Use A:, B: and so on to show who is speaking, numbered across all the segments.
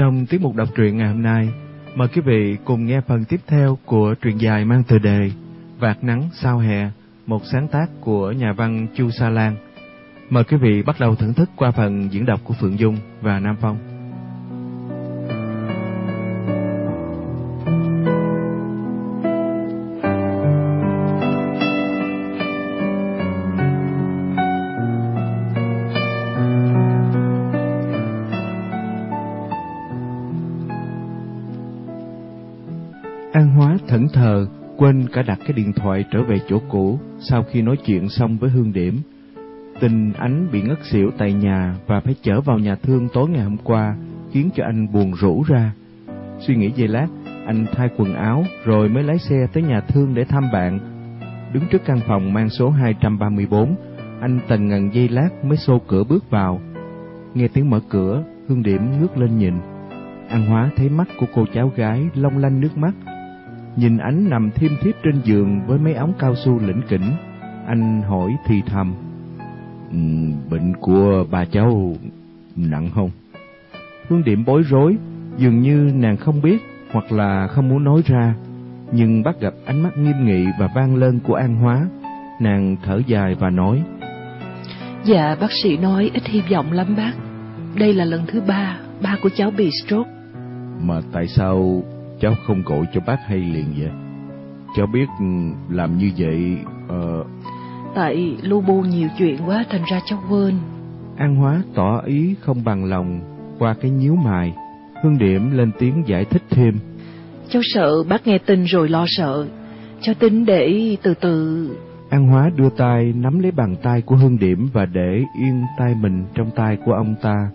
A: Trong tiết mục đọc truyện ngày hôm nay, mời quý vị cùng nghe phần tiếp theo của truyện dài mang tựa đề Vạt nắng sao hè, một sáng tác của nhà văn Chu Sa Lan. Mời quý vị bắt đầu thưởng thức qua phần diễn đọc của Phượng Dung và Nam Phong. Quên cả đặt cái điện thoại trở về chỗ cũ sau khi nói chuyện xong với Hương Điểm. Tình ánh bị ngất xỉu tại nhà và phải chở vào nhà thương tối ngày hôm qua, khiến cho anh buồn rũ ra. Suy nghĩ giây lát, anh thay quần áo rồi mới lái xe tới nhà thương để thăm bạn. Đứng trước căn phòng mang số 234, anh tần ngần giây lát mới xô cửa bước vào. Nghe tiếng mở cửa, Hương Điểm ngước lên nhìn. An Hóa thấy mắt của cô cháu gái long lanh nước mắt nhìn ánh nằm thiêm thiếp trên giường với mấy ống cao su lĩnh kỉnh. Anh hỏi thì thầm. Ừ, bệnh của bà cháu nặng không? Hương Điểm bối rối, dường như nàng không biết hoặc là không muốn nói ra. Nhưng bắt gặp ánh mắt nghiêm nghị và vang lên của An Hóa. Nàng thở dài và nói.
B: Dạ, bác sĩ nói ít hy vọng lắm bác. Đây là lần thứ ba, ba của cháu bị stroke.
A: Mà tại sao cháu không gọi cho bác hay liền vậy? Cháu biết làm như vậy... Uh...
B: Tại lu bu nhiều chuyện quá thành ra cháu quên.
A: An Hóa tỏ ý không bằng lòng qua cái nhíu mày. Hương Điểm lên tiếng giải thích thêm.
B: Cháu sợ bác nghe tin rồi lo sợ. Cháu tính để từ từ...
A: An Hóa đưa tay nắm lấy bàn tay của Hương Điểm và để yên tay mình trong tay của ông ta.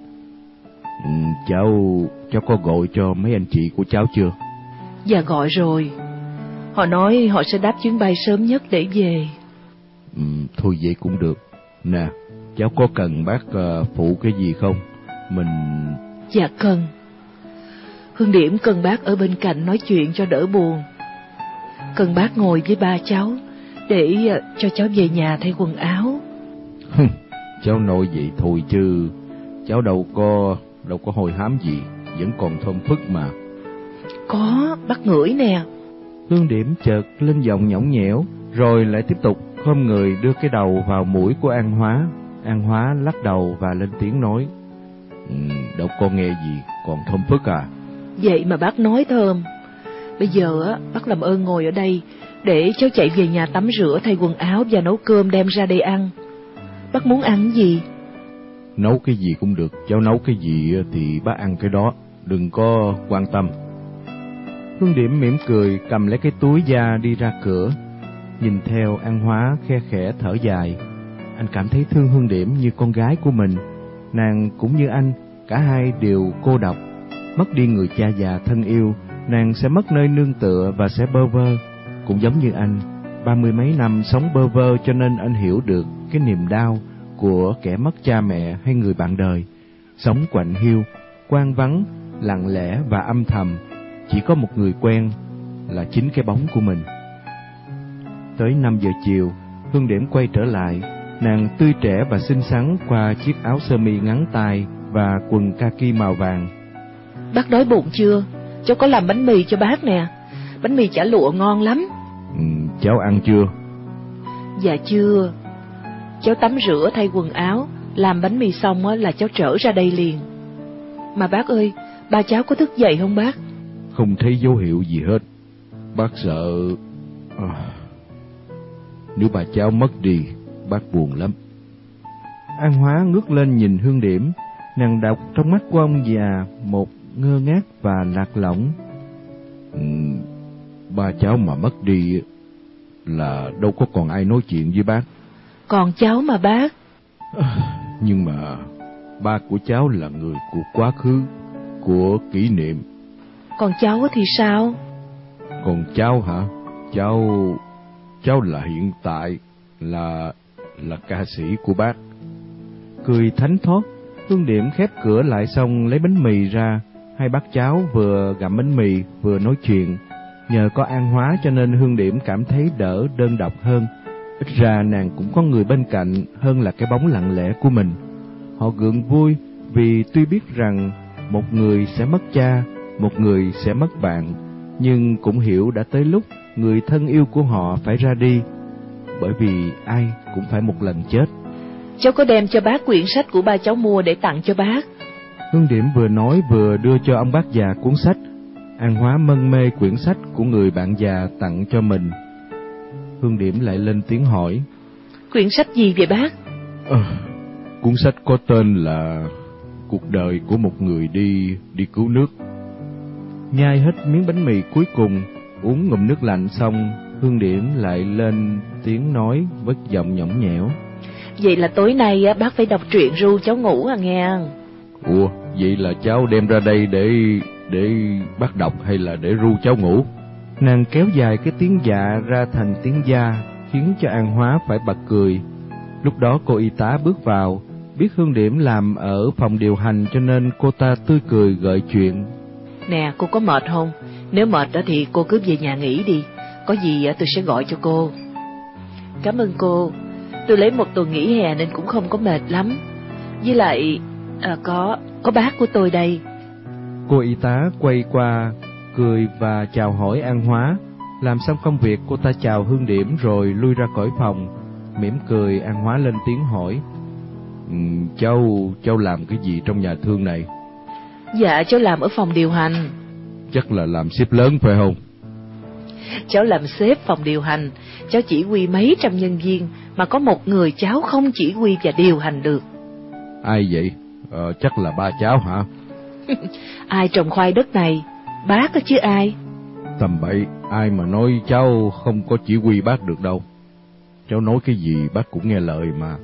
A: Ừ, cháu, cháu có gọi cho mấy anh chị của cháu chưa?
B: Dạ gọi rồi. Họ nói họ sẽ đáp chuyến bay sớm nhất để về.
A: Ừ, thôi vậy cũng được. Nè, cháu có cần bác uh, phụ cái gì không? Mình...
B: Dạ cần. Hương Điểm cần bác ở bên cạnh nói chuyện cho đỡ buồn. Cần bác ngồi với ba cháu để uh, cho cháu về nhà thay quần áo.
A: cháu nói vậy thôi chứ, cháu đâu có đâu có hồi hám gì, vẫn còn thơm phức mà.
B: Có, bắt ngửi nè.
A: Hương điểm chợt lên giọng nhõng nhẽo, rồi lại tiếp tục khom người đưa cái đầu vào mũi của An Hóa. An Hóa lắc đầu và lên tiếng nói, ừ, đâu có nghe gì, còn thơm phức à.
B: Vậy mà bác nói thơm. Bây giờ á, bác làm ơn ngồi ở đây, để cháu chạy về nhà tắm rửa thay quần áo và nấu cơm đem ra đây ăn. Bác muốn ăn gì?
A: Nấu cái gì cũng được, cháu nấu cái gì thì bác ăn cái đó, đừng có quan tâm. Hương Điểm mỉm cười cầm lấy cái túi da đi ra cửa. Nhìn theo An Hóa khe khẽ thở dài. Anh cảm thấy thương Hương Điểm như con gái của mình. Nàng cũng như anh, cả hai đều cô độc. Mất đi người cha già thân yêu, nàng sẽ mất nơi nương tựa và sẽ bơ vơ. Cũng giống như anh, ba mươi mấy năm sống bơ vơ cho nên anh hiểu được cái niềm đau của kẻ mất cha mẹ hay người bạn đời. Sống quạnh hiu, quan vắng, lặng lẽ và âm thầm chỉ có một người quen là chính cái bóng của mình. Tới 5 giờ chiều, Hương Điểm quay trở lại, nàng tươi trẻ và xinh xắn qua chiếc áo sơ mi ngắn tay và quần kaki màu vàng.
B: Bác đói bụng chưa? Cháu có làm bánh mì cho bác nè. Bánh mì chả lụa ngon lắm.
A: Ừ, cháu ăn chưa?
B: Dạ chưa. Cháu tắm rửa thay quần áo, làm bánh mì xong là cháu trở ra đây liền. Mà bác ơi, ba cháu có thức dậy không bác?
A: Không thấy dấu hiệu gì hết. Bác sợ... À, nếu bà cháu mất đi, bác buồn lắm. An Hóa ngước lên nhìn Hương Điểm, nàng đọc trong mắt của ông già một ngơ ngác và lạc lõng. Ừ, ba cháu mà mất đi là đâu có còn ai nói chuyện với bác.
B: Còn cháu mà bác.
A: À, nhưng mà ba của cháu là người của quá khứ, của kỷ niệm
B: còn cháu thì sao?
A: Còn cháu hả? Cháu... cháu là hiện tại, là... là ca sĩ của bác. Cười thánh thót, Hương Điểm khép cửa lại xong lấy bánh mì ra. Hai bác cháu vừa gặm bánh mì vừa nói chuyện. Nhờ có an hóa cho nên Hương Điểm cảm thấy đỡ đơn độc hơn. Ít ra nàng cũng có người bên cạnh hơn là cái bóng lặng lẽ của mình. Họ gượng vui vì tuy biết rằng một người sẽ mất cha, một người sẽ mất bạn, nhưng cũng hiểu đã tới lúc người thân yêu của họ phải ra đi, bởi vì ai cũng phải một lần chết.
B: Cháu có đem cho bác quyển sách của ba cháu mua để tặng cho bác.
A: Hương Điểm vừa nói vừa đưa cho ông bác già cuốn sách. An Hóa mân mê quyển sách của người bạn già tặng cho mình. Hương Điểm lại lên tiếng hỏi.
B: Quyển sách gì vậy bác?
A: À, cuốn sách có tên là Cuộc đời của một người đi đi cứu nước. Nhai hết miếng bánh mì cuối cùng, uống ngụm nước lạnh xong, Hương Điểm lại lên tiếng nói với giọng nhõng nhẽo.
B: Vậy là tối nay bác phải đọc truyện ru cháu ngủ à nghe.
A: Ủa, vậy là cháu đem ra đây để để bác đọc hay là để ru cháu ngủ? Nàng kéo dài cái tiếng dạ ra thành tiếng da, khiến cho An Hóa phải bật cười. Lúc đó cô y tá bước vào, biết Hương Điểm làm ở phòng điều hành cho nên cô ta tươi cười gợi chuyện.
B: Nè, cô có mệt không? Nếu mệt đó thì cô cứ về nhà nghỉ đi, có gì tôi sẽ gọi cho cô. Cảm ơn cô, tôi lấy một tuần nghỉ hè nên cũng không có mệt lắm. Với lại, à, có, có bác của tôi đây.
A: Cô y tá quay qua, cười và chào hỏi An Hóa. Làm xong công việc, cô ta chào Hương Điểm rồi lui ra khỏi phòng. Mỉm cười, An Hóa lên tiếng hỏi. Ừ, cháu, cháu làm cái gì trong nhà thương này?
B: Dạ, cháu làm ở phòng điều hành.
A: Chắc là làm ship lớn phải không?
B: Cháu làm sếp phòng điều hành, cháu chỉ huy mấy trăm nhân viên, mà có một người cháu không chỉ huy và điều hành được.
A: Ai vậy? Ờ, chắc là ba cháu hả?
B: ai trồng khoai đất này? Bác có chứ ai?
A: Tầm bậy, ai mà nói cháu không có chỉ huy bác được đâu. Cháu nói cái gì bác cũng nghe lời mà.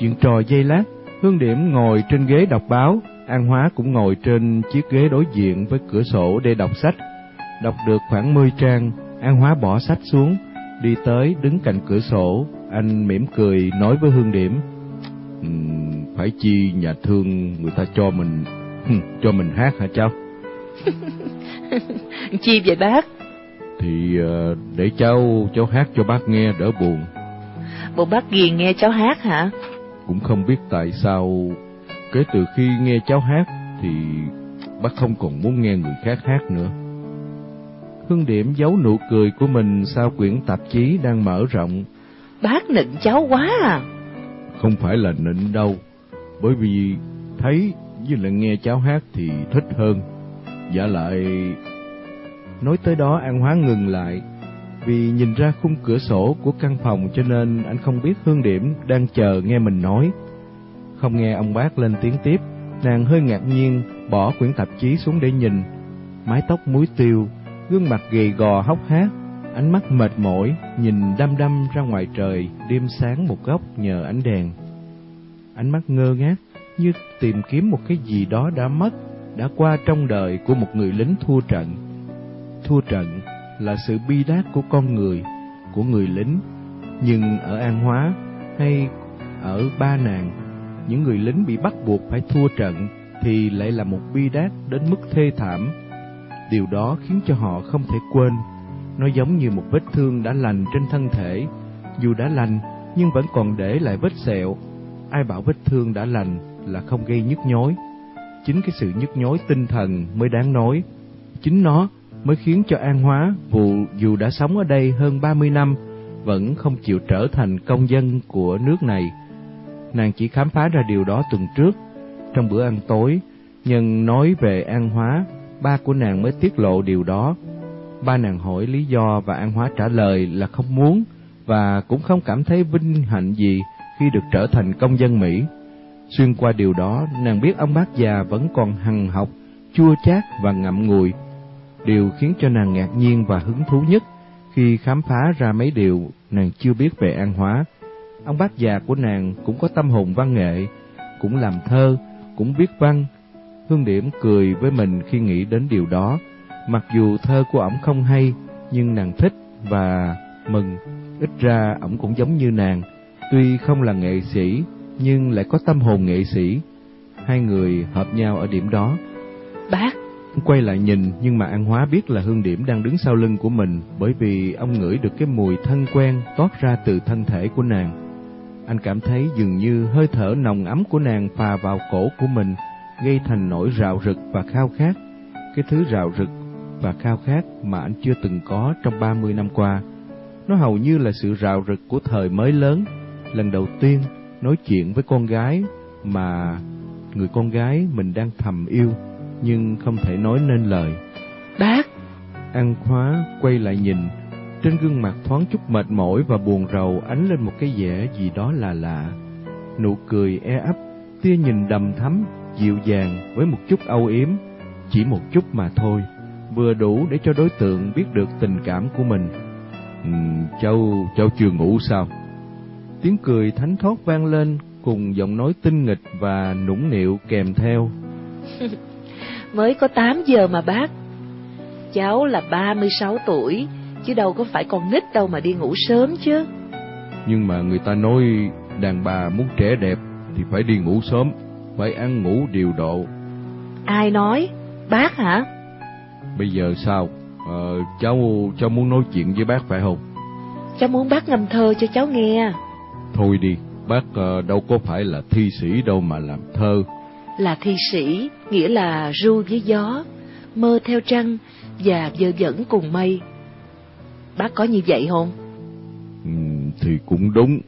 A: Chuyện trò dây lát, Hương Điểm ngồi trên ghế đọc báo, An Hóa cũng ngồi trên chiếc ghế đối diện với cửa sổ để đọc sách. Đọc được khoảng 10 trang, An Hóa bỏ sách xuống, đi tới đứng cạnh cửa sổ, anh mỉm cười nói với Hương Điểm. Um, phải chi nhà thương người ta cho mình cho mình hát hả cháu?
B: chi vậy bác?
A: Thì uh, để cháu cháu hát cho bác nghe đỡ buồn.
B: Bộ bác ghiền nghe cháu hát hả?
A: Cũng không biết tại sao kể từ khi nghe cháu hát thì bác không còn muốn nghe người khác hát nữa. Hương Điểm giấu nụ cười của mình sau quyển tạp chí đang mở rộng.
B: Bác nịnh cháu quá à.
A: Không phải là nịnh đâu, bởi vì thấy với lại nghe cháu hát thì thích hơn. Giả lại... Nói tới đó An Hóa ngừng lại, vì nhìn ra khung cửa sổ của căn phòng cho nên anh không biết Hương Điểm đang chờ nghe mình nói. Không nghe ông bác lên tiếng tiếp, nàng hơi ngạc nhiên bỏ quyển tạp chí xuống để nhìn. Mái tóc muối tiêu, gương mặt gầy gò hốc hác, ánh mắt mệt mỏi, nhìn đăm đăm ra ngoài trời, đêm sáng một góc nhờ ánh đèn. Ánh mắt ngơ ngác, như tìm kiếm một cái gì đó đã mất, đã qua trong đời của một người lính thua trận. Thua trận là sự bi đát của con người, của người lính, nhưng ở An Hóa hay ở Ba Nàng, những người lính bị bắt buộc phải thua trận thì lại là một bi đát đến mức thê thảm. Điều đó khiến cho họ không thể quên. Nó giống như một vết thương đã lành trên thân thể, dù đã lành nhưng vẫn còn để lại vết sẹo. Ai bảo vết thương đã lành là không gây nhức nhối. Chính cái sự nhức nhối tinh thần mới đáng nói. Chính nó mới khiến cho An Hóa, vụ dù đã sống ở đây hơn 30 năm, vẫn không chịu trở thành công dân của nước này. Nàng chỉ khám phá ra điều đó tuần trước, trong bữa ăn tối, nhân nói về An Hóa, ba của nàng mới tiết lộ điều đó. Ba nàng hỏi lý do và An Hóa trả lời là không muốn và cũng không cảm thấy vinh hạnh gì khi được trở thành công dân Mỹ. Xuyên qua điều đó, nàng biết ông bác già vẫn còn hằng học, chua chát và ngậm ngùi. Điều khiến cho nàng ngạc nhiên và hứng thú nhất khi khám phá ra mấy điều nàng chưa biết về An Hóa. Ông bác già của nàng cũng có tâm hồn văn nghệ, cũng làm thơ, cũng viết văn. Hương Điểm cười với mình khi nghĩ đến điều đó. Mặc dù thơ của ổng không hay, nhưng nàng thích và mừng. Ít ra ổng cũng giống như nàng, tuy không là nghệ sĩ nhưng lại có tâm hồn nghệ sĩ. Hai người hợp nhau ở điểm đó.
B: Bác!
A: Quay lại nhìn nhưng mà An Hóa biết là Hương Điểm đang đứng sau lưng của mình bởi vì ông ngửi được cái mùi thân quen toát ra từ thân thể của nàng. Anh cảm thấy dường như hơi thở nồng ấm của nàng phà vào cổ của mình, gây thành nỗi rạo rực và khao khát. Cái thứ rạo rực và khao khát mà anh chưa từng có trong 30 năm qua. Nó hầu như là sự rạo rực của thời mới lớn, lần đầu tiên nói chuyện với con gái mà người con gái mình đang thầm yêu nhưng không thể nói nên lời.
B: Bác!
A: An Khóa quay lại nhìn, trên gương mặt thoáng chút mệt mỏi và buồn rầu ánh lên một cái vẻ gì đó là lạ. Nụ cười e ấp, tia nhìn đầm thắm, dịu dàng với một chút âu yếm, chỉ một chút mà thôi, vừa đủ để cho đối tượng biết được tình cảm của mình. Ừ, cháu, cháu chưa ngủ sao? Tiếng cười thánh thót vang lên cùng giọng nói tinh nghịch và nũng nịu kèm theo.
B: Mới có 8 giờ mà bác. Cháu là 36 tuổi, chứ đâu có phải con nít đâu mà đi ngủ sớm chứ.
A: Nhưng mà người ta nói đàn bà muốn trẻ đẹp thì phải đi ngủ sớm, phải ăn ngủ điều độ.
B: Ai nói? Bác hả?
A: Bây giờ sao? Ờ, cháu cháu muốn nói chuyện với bác phải không?
B: Cháu muốn bác ngâm thơ cho cháu nghe.
A: Thôi đi, bác uh, đâu có phải là thi sĩ đâu mà làm thơ.
B: Là thi sĩ, nghĩa là ru với gió, mơ theo trăng và dơ dẫn cùng mây. Bác có như vậy không?
A: Ừ, thì cũng đúng.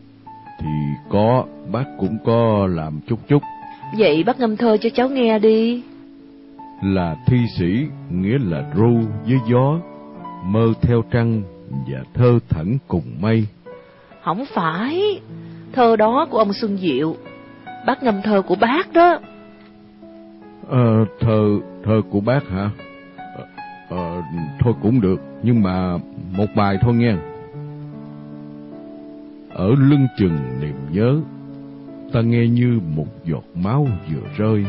A: Thì có, bác cũng có làm chút chút.
B: Vậy bác ngâm thơ cho cháu nghe đi.
A: Là thi sĩ, nghĩa là ru với gió, mơ theo trăng và thơ thẩn cùng mây.
B: Không phải, thơ đó của ông Xuân Diệu, bác ngâm thơ của bác đó.
A: Ờ, thơ, thơ của bác hả? Ờ, thôi cũng được, nhưng mà một bài thôi nghe. Ở lưng chừng niềm nhớ, ta nghe như một giọt máu vừa rơi.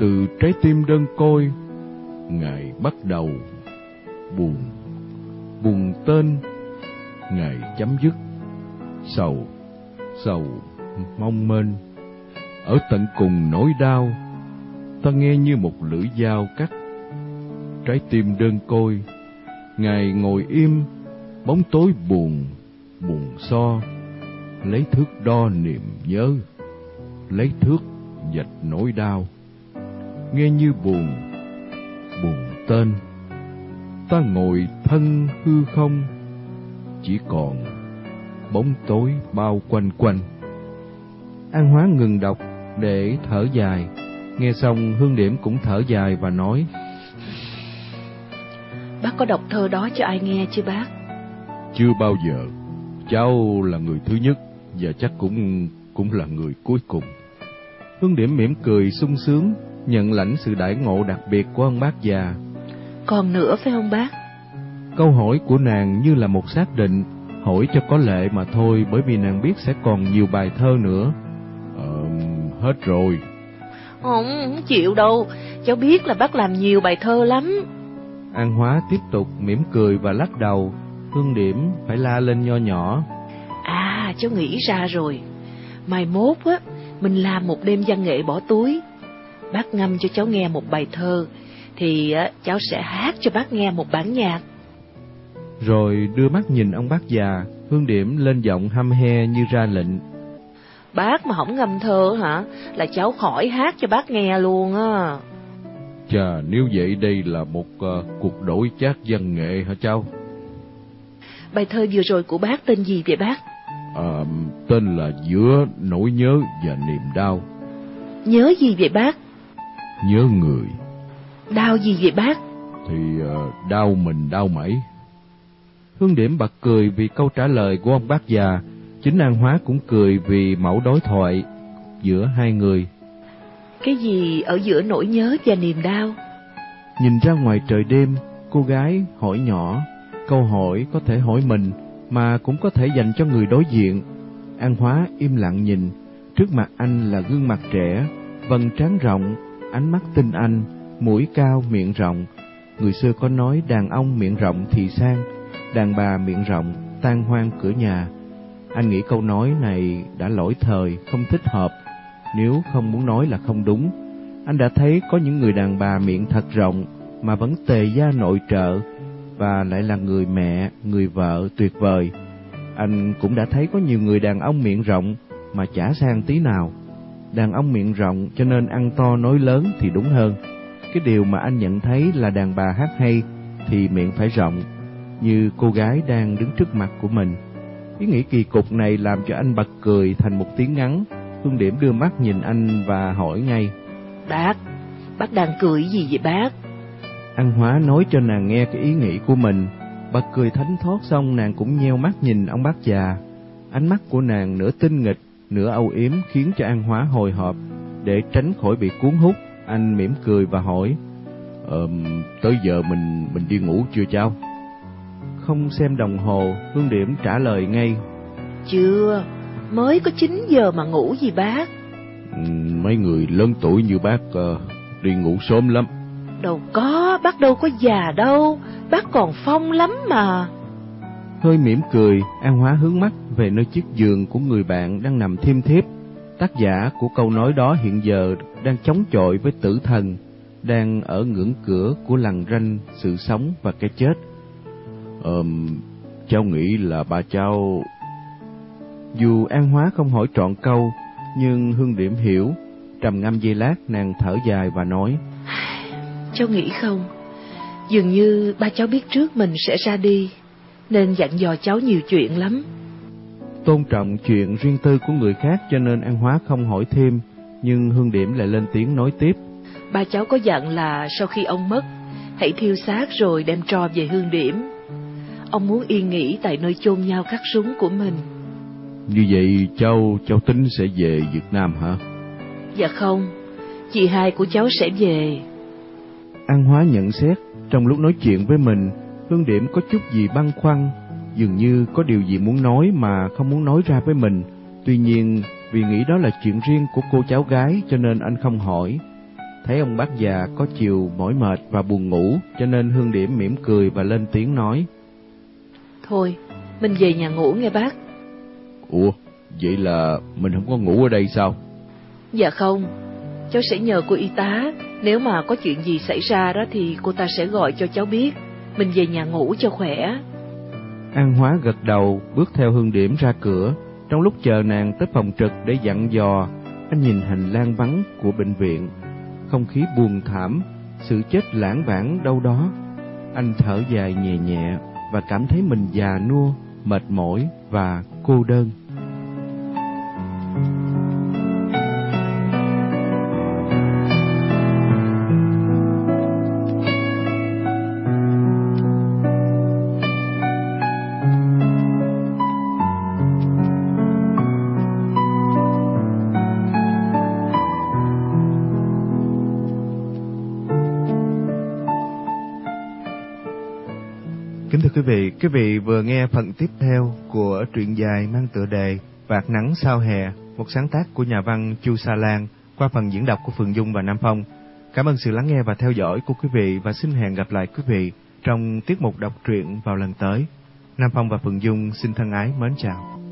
A: Từ trái tim đơn côi, Ngài bắt đầu buồn, buồn tên, Ngài chấm dứt, sầu, sầu, mong mênh. Ở tận cùng nỗi đau, ta nghe như một lưỡi dao cắt. Trái tim đơn côi, Ngài ngồi im, bóng tối buồn, buồn so, lấy thước đo niềm nhớ, lấy thước dạch nỗi đau. Nghe như buồn, buồn tên, ta ngồi thân hư không, chỉ còn bóng tối bao quanh quanh. An Hóa ngừng đọc để thở dài, nghe xong Hương Điểm cũng thở dài và nói
B: Bác có đọc thơ đó cho ai nghe chưa bác?
A: Chưa bao giờ, cháu là người thứ nhất và chắc cũng cũng là người cuối cùng. Hương Điểm mỉm cười sung sướng, nhận lãnh sự đãi ngộ đặc biệt của ông bác già.
B: Còn nữa phải không bác?
A: Câu hỏi của nàng như là một xác định, hỏi cho có lệ mà thôi bởi vì nàng biết sẽ còn nhiều bài thơ nữa. Ờ, hết rồi.
B: Không, không chịu đâu, cháu biết là bác làm nhiều bài thơ lắm.
A: An Hóa tiếp tục mỉm cười và lắc đầu, Hương Điểm phải la lên nho nhỏ.
B: À, cháu nghĩ ra rồi. Mai mốt á, mình làm một đêm văn nghệ bỏ túi. Bác ngâm cho cháu nghe một bài thơ, thì á, cháu sẽ hát cho bác nghe một bản nhạc.
A: Rồi đưa mắt nhìn ông bác già, Hương Điểm lên giọng hăm he như ra lệnh.
B: Bác mà không ngâm thơ hả, là cháu khỏi hát cho bác nghe luôn á.
A: Chà, nếu vậy đây là một uh, cuộc đổi chát văn nghệ hả cháu?
B: Bài thơ vừa rồi của bác tên gì vậy bác?
A: À, tên là Giữa nỗi nhớ và niềm đau.
B: Nhớ gì vậy bác?
A: Nhớ người.
B: Đau gì vậy bác?
A: Thì uh, đau mình đau mẩy. Hương Điểm bật cười vì câu trả lời của ông bác già. Chính An Hóa cũng cười vì mẫu đối thoại giữa hai người.
B: Cái gì ở giữa nỗi nhớ và niềm đau?
A: Nhìn ra ngoài trời đêm, cô gái hỏi nhỏ, câu hỏi có thể hỏi mình mà cũng có thể dành cho người đối diện. An Hóa im lặng nhìn, trước mặt anh là gương mặt trẻ, vầng trán rộng, ánh mắt tinh anh, mũi cao miệng rộng. Người xưa có nói đàn ông miệng rộng thì sang, đàn bà miệng rộng tan hoang cửa nhà. Anh nghĩ câu nói này đã lỗi thời, không thích hợp, nếu không muốn nói là không đúng. Anh đã thấy có những người đàn bà miệng thật rộng mà vẫn tề gia nội trợ và lại là người mẹ, người vợ tuyệt vời. Anh cũng đã thấy có nhiều người đàn ông miệng rộng mà chả sang tí nào. đàn ông miệng rộng cho nên ăn to nói lớn thì đúng hơn. Cái điều mà anh nhận thấy là đàn bà hát hay thì miệng phải rộng, như cô gái đang đứng trước mặt của mình. Ý nghĩ kỳ cục này làm cho anh bật cười thành một tiếng ngắn. Hương Điểm đưa mắt nhìn anh và hỏi ngay.
B: Bác, bác đang cười gì vậy bác?
A: An Hóa nói cho nàng nghe cái ý nghĩ của mình. Bật cười thánh thót xong nàng cũng nheo mắt nhìn ông bác già. Ánh mắt của nàng nửa tinh nghịch, nửa âu yếm khiến cho An Hóa hồi hộp. Để tránh khỏi bị cuốn hút, anh mỉm cười và hỏi. Ờ, tới giờ mình mình đi ngủ chưa cháu? Không xem đồng hồ, Hương Điểm trả lời ngay.
B: Chưa, mới có 9 giờ mà ngủ gì bác?
A: Ừ, mấy người lớn tuổi như bác uh, đi ngủ sớm lắm.
B: Đâu có, bác đâu có già đâu, bác còn phong lắm mà.
A: Hơi mỉm cười, An Hóa hướng mắt về nơi chiếc giường của người bạn đang nằm thiêm thiếp. Tác giả của câu nói đó hiện giờ đang chống chọi với tử thần, đang ở ngưỡng cửa của lằn ranh sự sống và cái chết. Ờm, cháu nghĩ là ba cháu... Dù An Hóa không hỏi trọn câu, nhưng Hương Điểm hiểu. Trầm ngâm giây lát, nàng thở dài và nói.
B: Cháu nghĩ không, dường như ba cháu biết trước mình sẽ ra đi, nên dặn dò cháu nhiều chuyện lắm.
A: Tôn trọng chuyện riêng tư của người khác cho nên An Hóa không hỏi thêm, nhưng Hương Điểm lại lên tiếng nói tiếp.
B: Ba cháu có dặn là sau khi ông mất, hãy thiêu xác rồi đem tro về Hương Điểm. Ông muốn yên nghỉ tại nơi chôn nhau khắc súng của mình.
A: Như vậy cháu, cháu tính sẽ về Việt Nam hả?
B: Dạ không, chị hai của cháu sẽ về.
A: An Hóa nhận xét, trong lúc nói chuyện với mình, Hương Điểm có chút gì băn khoăn, dường như có điều gì muốn nói mà không muốn nói ra với mình. Tuy nhiên, vì nghĩ đó là chuyện riêng của cô cháu gái cho nên anh không hỏi. Thấy ông bác già có chiều mỏi mệt và buồn ngủ cho nên Hương Điểm mỉm cười và lên tiếng nói.
B: Thôi, mình về nhà ngủ nghe bác.
A: Ủa, vậy là mình không có ngủ ở đây sao?
B: Dạ không, cháu sẽ nhờ cô y tá, nếu mà có chuyện gì xảy ra đó thì cô ta sẽ gọi cho cháu biết. Mình về nhà ngủ cho khỏe.
A: An Hóa gật đầu, bước theo Hương Điểm ra cửa. Trong lúc chờ nàng tới phòng trực để dặn dò, anh nhìn hành lang vắng của bệnh viện. Không khí buồn thảm, sự chết lãng vãng đâu đó. Anh thở dài nhẹ nhẹ và cảm thấy mình già nua, mệt mỏi và cô đơn. Quý vị, vừa nghe phần tiếp theo của truyện dài mang tựa đề Vạt nắng sao hè, một sáng tác của nhà văn Chu Sa Lan qua phần diễn đọc của Phượng Dung và Nam Phong. Cảm ơn sự lắng nghe và theo dõi của quý vị và xin hẹn gặp lại quý vị trong tiết mục đọc truyện vào lần tới. Nam Phong và Phượng Dung xin thân ái mến chào.